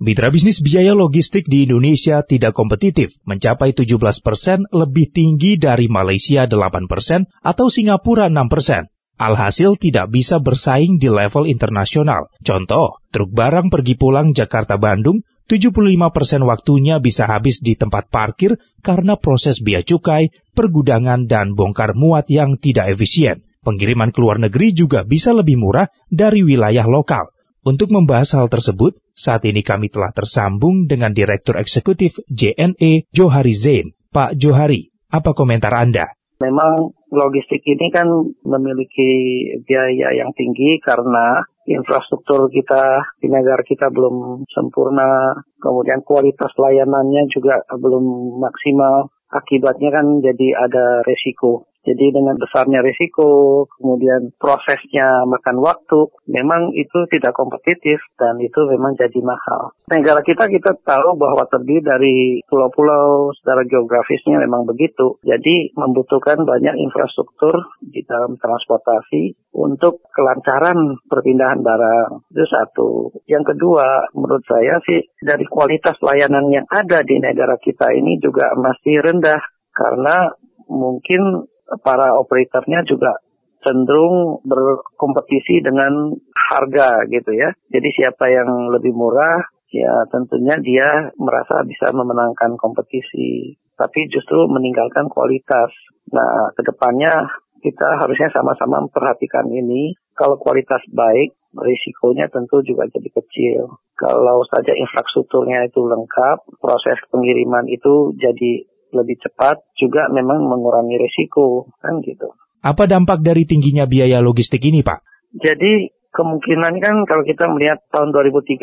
Mitra bisnis biaya logistik di Indonesia tidak kompetitif, mencapai 17 persen lebih tinggi dari Malaysia 8 persen atau Singapura 6 persen. Alhasil tidak bisa bersaing di level internasional. Contoh, truk barang pergi pulang Jakarta-Bandung, 75 persen waktunya bisa habis di tempat parkir karena proses biaya cukai, pergudangan, dan bongkar muat yang tidak efisien. Pengiriman ke luar negeri juga bisa lebih murah dari wilayah lokal. Untuk membahas hal tersebut, saat ini kami telah tersambung dengan Direktur Eksekutif JNE Johari Zain. Pak Johari, apa komentar Anda? Memang logistik ini kan memiliki biaya yang tinggi karena infrastruktur kita di negara kita belum sempurna, kemudian kualitas layanannya juga belum maksimal. Akibatnya kan jadi ada resiko. Jadi dengan besarnya risiko, kemudian prosesnya makan waktu, memang itu tidak kompetitif dan itu memang jadi mahal. Negara kita kita tahu bahwa terdiri dari pulau-pulau secara geografisnya memang begitu. Jadi membutuhkan banyak infrastruktur di dalam transportasi untuk kelancaran perpindahan barang. Itu satu. Yang kedua, menurut saya sih dari kualitas layanan yang ada di negara kita ini juga masih rendah karena mungkin para operatornya juga cenderung berkompetisi dengan harga gitu ya. Jadi siapa yang lebih murah, ya tentunya dia merasa bisa memenangkan kompetisi. Tapi justru meninggalkan kualitas. Nah, ke depannya kita harusnya sama-sama memperhatikan ini. Kalau kualitas baik, risikonya tentu juga jadi kecil. Kalau saja infrastrukturnya itu lengkap, proses pengiriman itu jadi lebih cepat juga memang mengurangi risiko kan gitu. Apa dampak dari tingginya biaya logistik ini, Pak? Jadi kemungkinan kan kalau kita melihat tahun 2013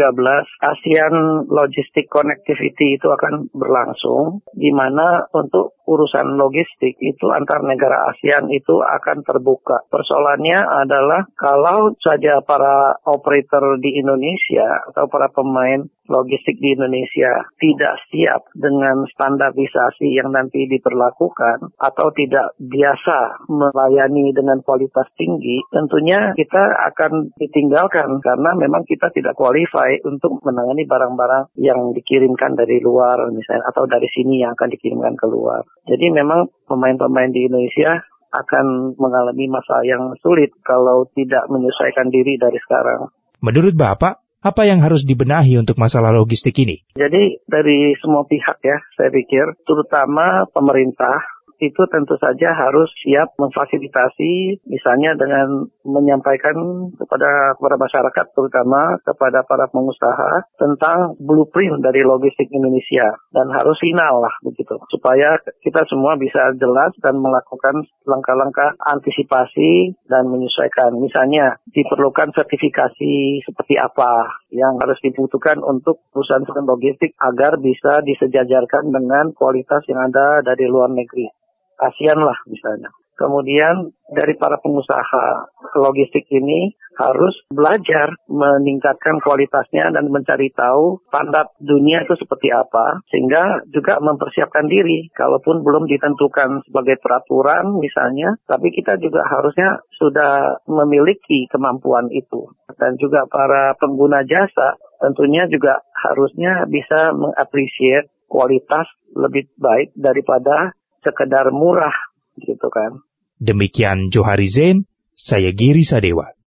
ASEAN Logistic Connectivity itu akan berlangsung di mana untuk urusan logistik itu antar negara ASEAN itu akan terbuka. Persoalannya adalah kalau saja para operator di Indonesia atau para pemain logistik di Indonesia tidak siap dengan standarisasi yang nanti diperlakukan atau tidak biasa melayani dengan kualitas tinggi, tentunya kita akan ditinggalkan karena memang kita tidak qualify untuk menangani barang-barang yang dikirimkan dari luar misalnya atau dari sini yang akan dikirimkan keluar. Jadi memang pemain-pemain di Indonesia akan mengalami masa yang sulit kalau tidak menyesuaikan diri dari sekarang. Menurut Bapak, apa yang harus dibenahi untuk masalah logistik ini? Jadi dari semua pihak ya, saya pikir, terutama pemerintah itu tentu saja harus siap memfasilitasi misalnya dengan menyampaikan kepada kepada masyarakat terutama kepada para pengusaha tentang blueprint dari logistik Indonesia. Dan harus final lah begitu. Supaya kita semua bisa jelas dan melakukan langkah-langkah antisipasi dan menyesuaikan. Misalnya diperlukan sertifikasi seperti apa yang harus dibutuhkan untuk perusahaan logistik agar bisa disejajarkan dengan kualitas yang ada dari luar negeri. ASEAN lah misalnya. Kemudian dari para pengusaha logistik ini harus belajar meningkatkan kualitasnya dan mencari tahu standar dunia itu seperti apa sehingga juga mempersiapkan diri kalaupun belum ditentukan sebagai peraturan misalnya tapi kita juga harusnya sudah memiliki kemampuan itu dan juga para pengguna jasa tentunya juga harusnya bisa mengapresiasi kualitas lebih baik daripada sekedar murah gitu kan. Demikian Johari Zain, saya Giri Sadewa.